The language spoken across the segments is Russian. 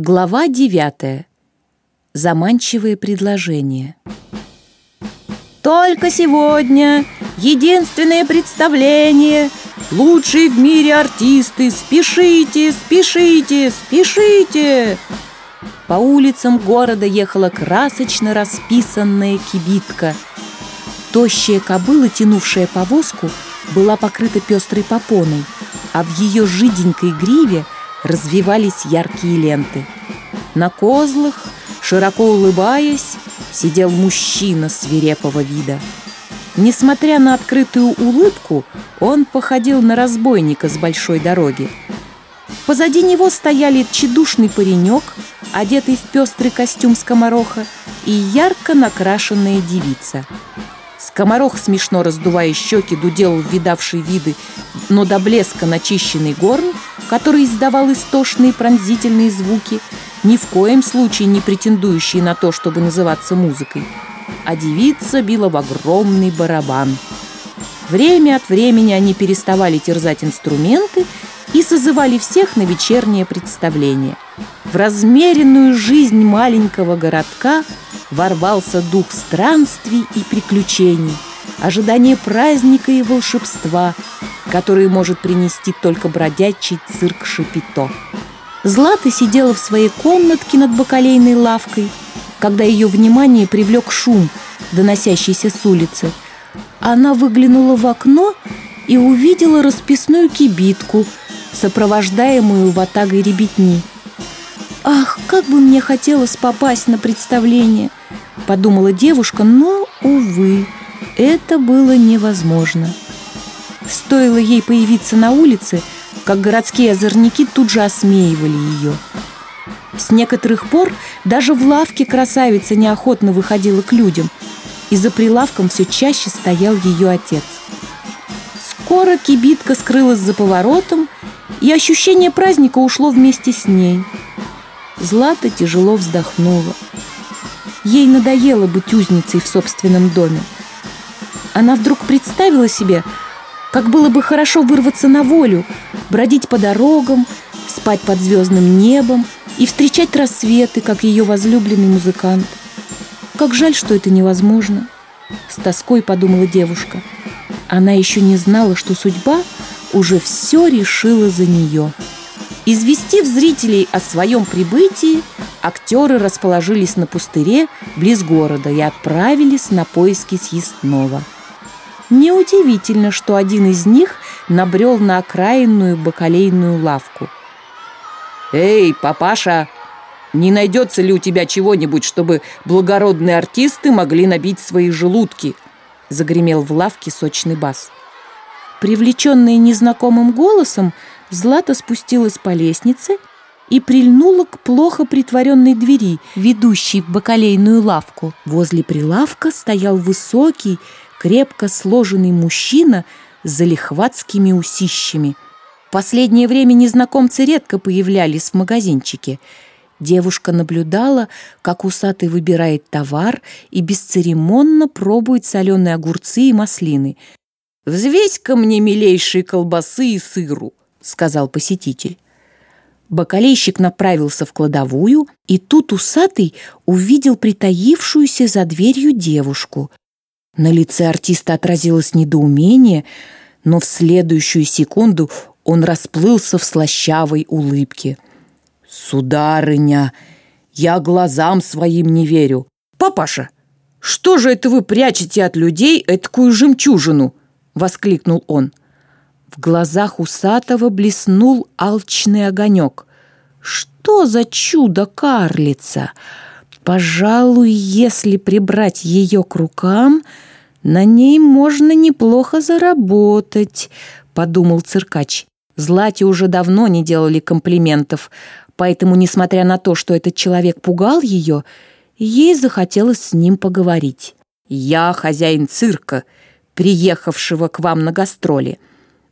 Глава девятая. Заманчивые предложения. Только сегодня единственное представление. Лучшие в мире артисты. Спешите, спешите, спешите. По улицам города ехала красочно расписанная кибитка. Тощая кобыла, тянувшая повозку, была покрыта пестрой попоной, а в ее жиденькой гриве – развивались яркие ленты. На козлах, широко улыбаясь, сидел мужчина свирепого вида. Несмотря на открытую улыбку, он походил на разбойника с большой дороги. Позади него стояли тщедушный паренек, одетый в пестрый костюм скомороха, и ярко накрашенная девица. Скоморох, смешно раздувая щеки, дудел видавший виды, но до блеска начищенный горн – который издавал истошные пронзительные звуки, ни в коем случае не претендующие на то, чтобы называться музыкой, а девица била в огромный барабан. Время от времени они переставали терзать инструменты и созывали всех на вечернее представление. В размеренную жизнь маленького городка ворвался дух странствий и приключений, ожидание праздника и волшебства – которые может принести только бродячий цирк Шапито. Злата сидела в своей комнатке над бакалейной лавкой, когда ее внимание привлек шум, доносящийся с улицы. Она выглянула в окно и увидела расписную кибитку, сопровождаемую ватагой ребятни. «Ах, как бы мне хотелось попасть на представление!» – подумала девушка, но, увы, это было невозможно. Стоило ей появиться на улице, как городские озорники тут же осмеивали ее. С некоторых пор даже в лавке красавица неохотно выходила к людям, и за прилавком все чаще стоял ее отец. Скоро кибитка скрылась за поворотом, и ощущение праздника ушло вместе с ней. Злата тяжело вздохнула. Ей надоело быть узницей в собственном доме. Она вдруг представила себе, как было бы хорошо вырваться на волю, бродить по дорогам, спать под звездным небом и встречать рассветы, как ее возлюбленный музыкант. Как жаль, что это невозможно. С тоской подумала девушка. Она еще не знала, что судьба уже все решила за нее. Известив зрителей о своем прибытии, актеры расположились на пустыре близ города и отправились на поиски съестного. Неудивительно, что один из них набрел на окраинную бакалейную лавку. «Эй, папаша, не найдется ли у тебя чего-нибудь, чтобы благородные артисты могли набить свои желудки?» Загремел в лавке сочный бас. Привлеченная незнакомым голосом, Злата спустилась по лестнице и прильнула к плохо притворенной двери, ведущей в бакалейную лавку. Возле прилавка стоял высокий, крепко сложенный мужчина с залихватскими усищами. В последнее время незнакомцы редко появлялись в магазинчике. Девушка наблюдала, как усатый выбирает товар и бесцеремонно пробует соленые огурцы и маслины. «Взвесь-ка мне милейшие колбасы и сыру», — сказал посетитель. Бакалейщик направился в кладовую, и тут усатый увидел притаившуюся за дверью девушку. На лице артиста отразилось недоумение, но в следующую секунду он расплылся в слащавой улыбке. «Сударыня, я глазам своим не верю. Папаша, что же это вы прячете от людей эткую жемчужину?» — воскликнул он. В глазах усатого блеснул алчный огонек. «Что за чудо-карлица? Пожалуй, если прибрать ее к рукам...» «На ней можно неплохо заработать», — подумал циркач. Злате уже давно не делали комплиментов, поэтому, несмотря на то, что этот человек пугал ее, ей захотелось с ним поговорить. «Я хозяин цирка, приехавшего к вам на гастроли.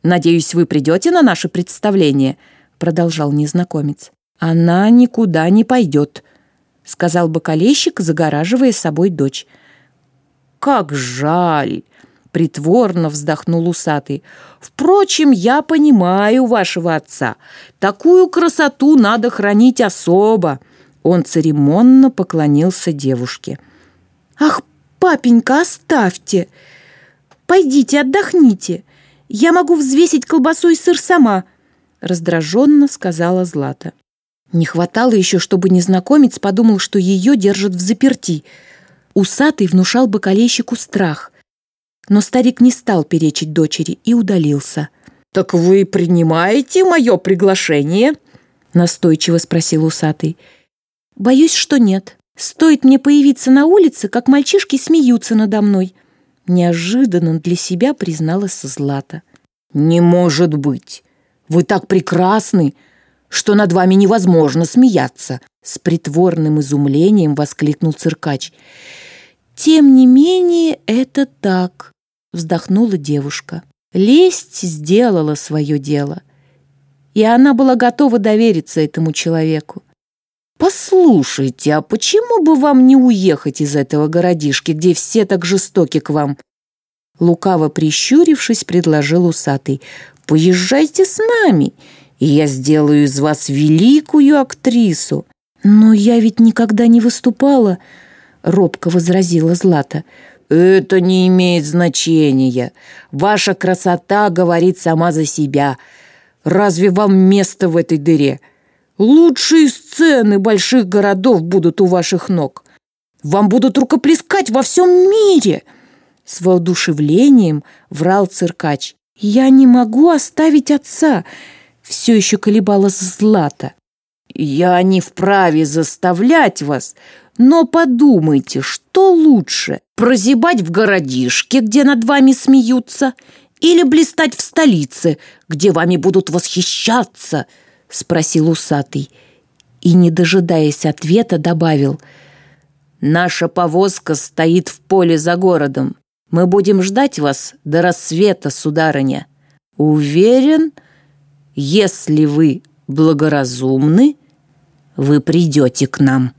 Надеюсь, вы придете на наше представление?» — продолжал незнакомец. «Она никуда не пойдет», — сказал бокалейщик, загораживая собой дочь. «Как жаль!» Притворно вздохнул усатый. Впрочем, я понимаю вашего отца. Такую красоту надо хранить особо. Он церемонно поклонился девушке. Ах, папенька, оставьте. Пойдите, отдохните. Я могу взвесить колбасу и сыр сама, раздраженно сказала Злата. Не хватало еще, чтобы незнакомец подумал, что ее держат в заперти. Усатый внушал бокалейщику страх. Но старик не стал перечить дочери и удалился. «Так вы принимаете мое приглашение?» Настойчиво спросил усатый. «Боюсь, что нет. Стоит мне появиться на улице, как мальчишки смеются надо мной». Неожиданно для себя призналась Злата. «Не может быть! Вы так прекрасны, что над вами невозможно смеяться!» С притворным изумлением воскликнул циркач. «Тем не менее, это так», — вздохнула девушка. Лесть сделала свое дело, и она была готова довериться этому человеку. «Послушайте, а почему бы вам не уехать из этого городишки, где все так жестоки к вам?» Лукаво прищурившись, предложил усатый. «Поезжайте с нами, и я сделаю из вас великую актрису». «Но я ведь никогда не выступала», — робко возразила Злата. «Это не имеет значения. Ваша красота говорит сама за себя. Разве вам место в этой дыре? Лучшие сцены больших городов будут у ваших ног. Вам будут рукоплескать во всем мире!» С воодушевлением врал циркач. «Я не могу оставить отца!» Все еще колебалась Злата. «Я не вправе заставлять вас, но подумайте, что лучше, прозябать в городишке, где над вами смеются, или блистать в столице, где вами будут восхищаться?» — спросил усатый. И, не дожидаясь ответа, добавил. «Наша повозка стоит в поле за городом. Мы будем ждать вас до рассвета, сударыня. Уверен, если вы благоразумны, вы придете к нам».